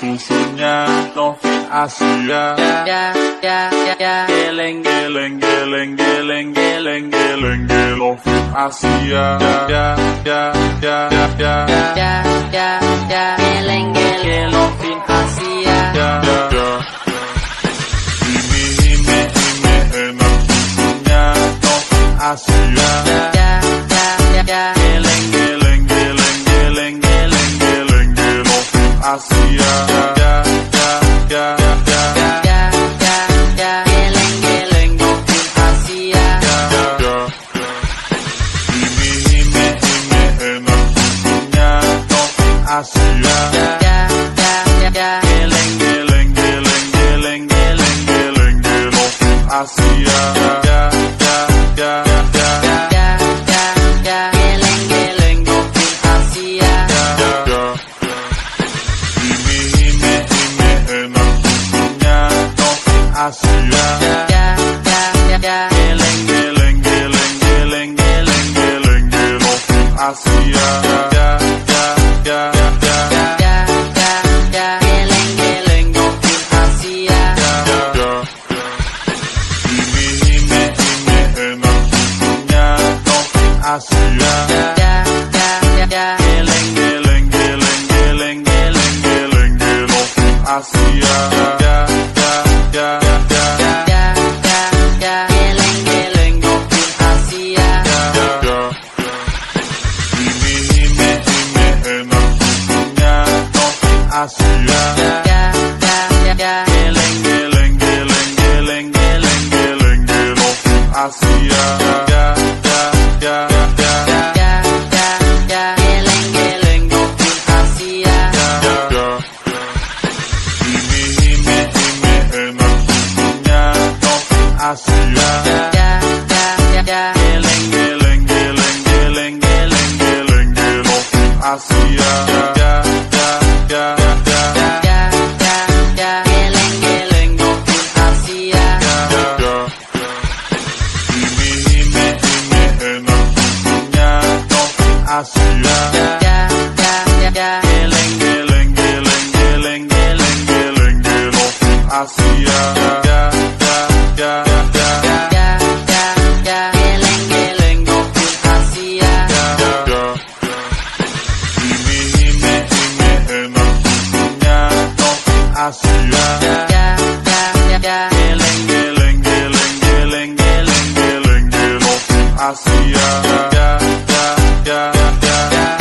susunya Taufik Asia. Ya, ya, ya, ya. Geleng geleng geleng geleng geleng geleng geleng ya ya, ya, ya, ya, Geleng geleng. Ya, ya, Ini ini ini enak Asia. Geleng geleng rahasia ya, ya, ya, ya, ya. Asia. Yeah. Asia. Asia. Geleng geleng geleng geleng geleng geleng geleng Asia Asia Geleng Asia Asia. Geleng geleng geleng geleng geleng geleng geleng Asia Asia Geleng geleng geleng geleng geleng geleng geleng Asia rahasia yeah.